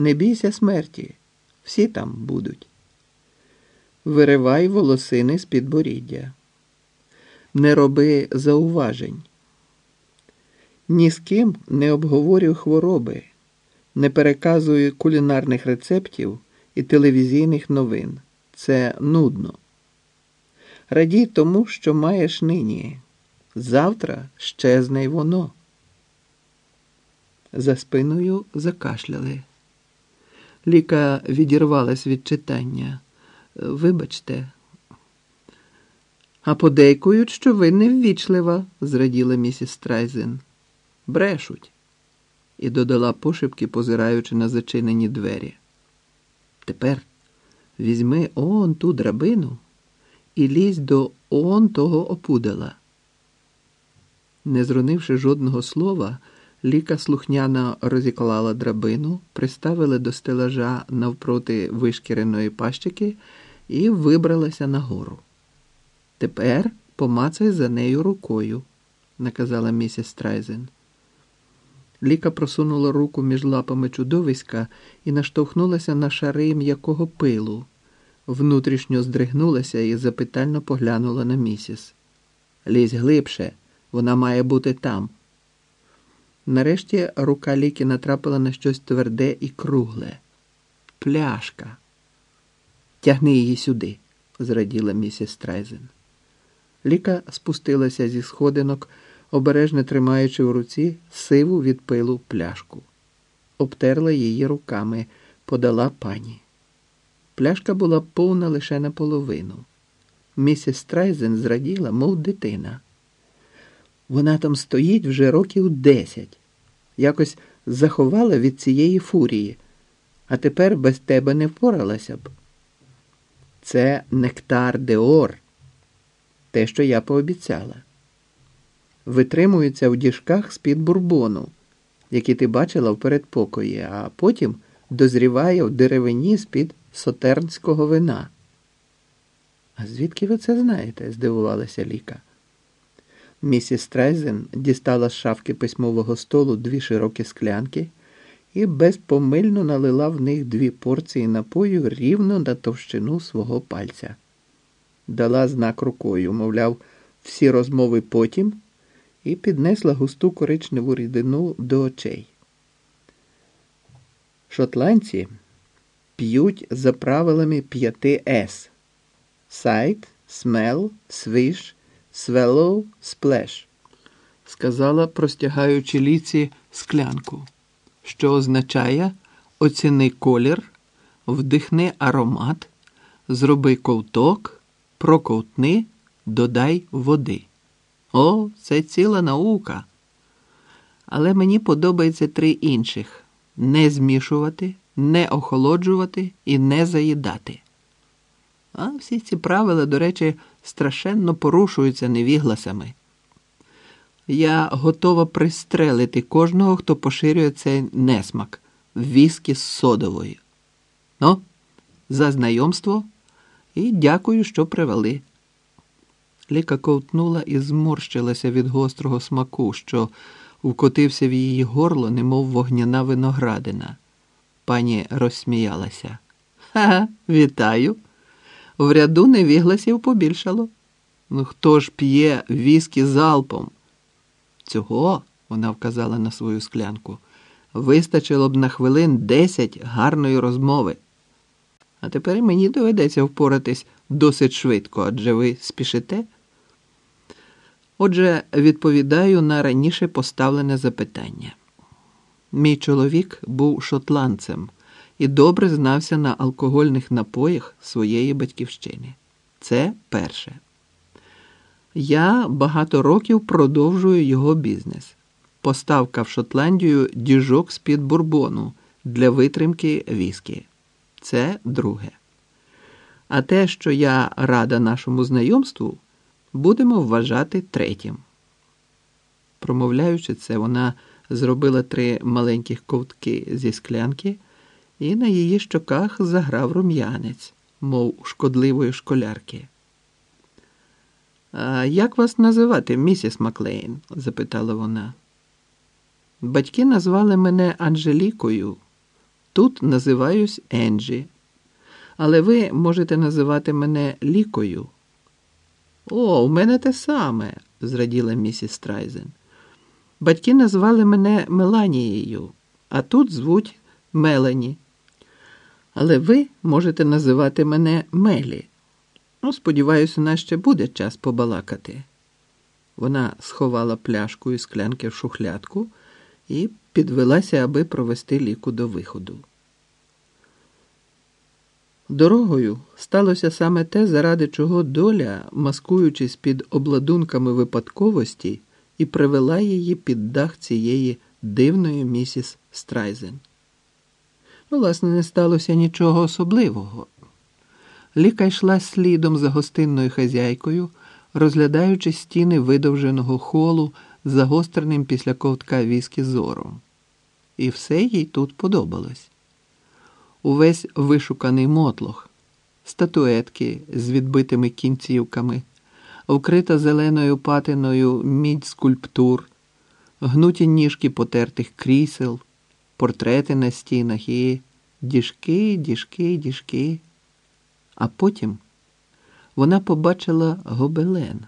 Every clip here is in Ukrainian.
Не бійся смерті, всі там будуть. Виривай волосини з підборіддя. Не роби зауважень. Ні з ким не обговорюй хвороби, не переказуй кулінарних рецептів і телевізійних новин. Це нудно. Радій тому, що маєш нині. Завтра щезне й воно. За спиною закашляли. Ліка відірвалась від читання. Вибачте. А подейкують, що ви неввічлива, зраділа місіс Страйзен. Брешуть. І додала пошепки, позираючи на зачинені двері. Тепер візьми он ту драбину і лізь до он того опудала. Не зронивши жодного слова, Ліка слухняно розіклала драбину, приставила до стелажа навпроти вишкіреної пащики і вибралася нагору. Тепер помацай за нею рукою, наказала місіс Страйзен. Ліка просунула руку між лапами чудовиська і наштовхнулася на шари м'якого пилу, внутрішньо здригнулася і запитально поглянула на місіс. Лізь глибше, вона має бути там. Нарешті рука ліки натрапила на щось тверде і кругле. Пляшка. Тягни її сюди, зраділа місіс Страйзен. Ліка спустилася зі сходинок, обережно тримаючи в руці сиву від пилу пляшку. Обтерла її руками, подала пані. Пляшка була повна лише наполовину. Місіс Страйзен зраділа, мов дитина. Вона там стоїть вже років десять. Якось заховала від цієї фурії, а тепер без тебе не впоралася б. Це нектар деор, те, що я пообіцяла. Витримується в діжках з-під бурбону, які ти бачила в передпокої, а потім дозріває в деревині з-під сотернського вина. А звідки ви це знаєте? здивувалася Ліка. Місіс Страйзен дістала з шафки письмового столу дві широкі склянки і безпомильно налила в них дві порції напою рівно на товщину свого пальця. Дала знак рукою, мовляв, всі розмови потім, і піднесла густу коричневу рідину до очей. Шотландці п'ють за правилами п'яти С. Сайт, смел, свиш, свелоу, сплеш, сказала, простягаючи ліці склянку, що означає оціни колір, вдихни аромат, зроби ковток, проковтни, додай води. О, це ціла наука. Але мені подобається три інших: не змішувати, не охолоджувати і не заїдати. А всі ці правила, до речі, страшенно порушуються невігласами. Я готова пристрелити кожного, хто поширює цей несмак в віскі з содовою. Ну, за знайомство і дякую, що привели. Ліка ковтнула і зморщилася від гострого смаку, що вкотився в її горло, немов вогняна виноградина. Пані розсміялася. Ха, вітаю. В ряду невігласів побільшало. Ну хто ж п'є віскі залпом? Цього, вона вказала на свою склянку, вистачило б на хвилин десять гарної розмови. А тепер мені доведеться впоратись досить швидко, адже ви спішите. Отже, відповідаю на раніше поставлене запитання. Мій чоловік був шотландцем і добре знався на алкогольних напоях своєї батьківщини. Це перше. Я багато років продовжую його бізнес. Поставка в Шотландію діжок з-під бурбону для витримки віскі. Це друге. А те, що я рада нашому знайомству, будемо вважати третім. Промовляючи це, вона зробила три маленьких ковтки зі склянки і на її щоках заграв рум'янець, мов шкодливої школярки. «А Як вас називати, місіс Маклейн? запитала вона. Батьки назвали мене Анжелікою, Тут називаюсь Енджі, але ви можете називати мене Лікою. О, у мене те саме, зраділа місіс Страйзен. Батьки назвали мене Меланією, а тут звуть Мелані. Але ви можете називати мене Мелі. Ну, сподіваюся, у нас ще буде час побалакати. Вона сховала пляшку і склянки в шухлядку і підвелася, аби провести ліку до виходу. Дорогою сталося саме те, заради чого доля, маскуючись під обладунками випадковості, і привела її під дах цієї дивної місіс Страйзен. Ну, власне, не сталося нічого особливого. Ліка йшла слідом за гостинною хазяйкою, розглядаючи стіни видовженого холу з загостреним після ковтка віскі зором. І все їй тут подобалось. Увесь вишуканий мотлох, статуетки з відбитими кінцівками, вкрита зеленою патиною мідь скульптур, гнуті ніжки потертих крісел, портрети на стінах і діжки, діжки, діжки. А потім вона побачила гобелен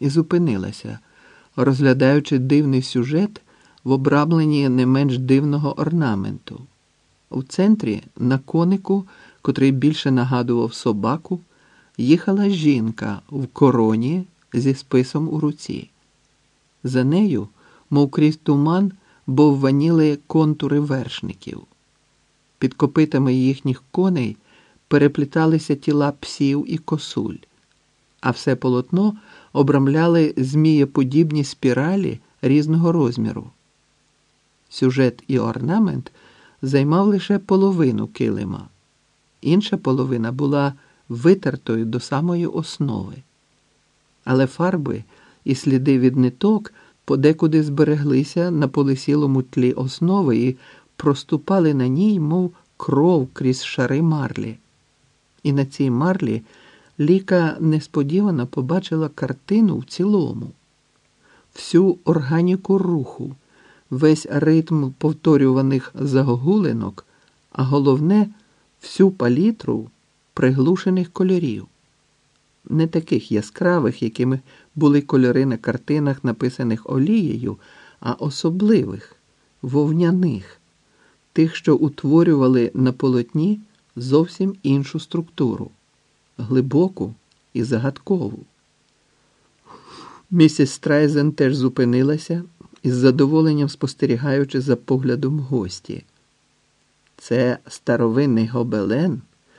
і зупинилася, розглядаючи дивний сюжет в обрамленні не менш дивного орнаменту. У центрі на конику, котрий більше нагадував собаку, їхала жінка в короні зі списом у руці. За нею, мов крізь туман, бовваніли контури вершників. Під копитами їхніх коней перепліталися тіла псів і косуль, а все полотно обрамляли змієподібні спіралі різного розміру. Сюжет і орнамент займав лише половину килима, інша половина була витертою до самої основи. Але фарби і сліди від ниток подекуди збереглися на полисілому тлі основи і проступали на ній, мов кров крізь шари марлі. І на цій марлі Ліка несподівано побачила картину в цілому, всю органіку руху, весь ритм повторюваних загогулинок, а головне, всю палітру приглушених кольорів, не таких яскравих, якими були кольори на картинах, написаних олією, а особливих, вовняних, тих, що утворювали на полотні зовсім іншу структуру, глибоку і загадкову. Місіс Страйзен теж зупинилася із задоволенням спостерігаючи за поглядом гості. Це старовинний гобелен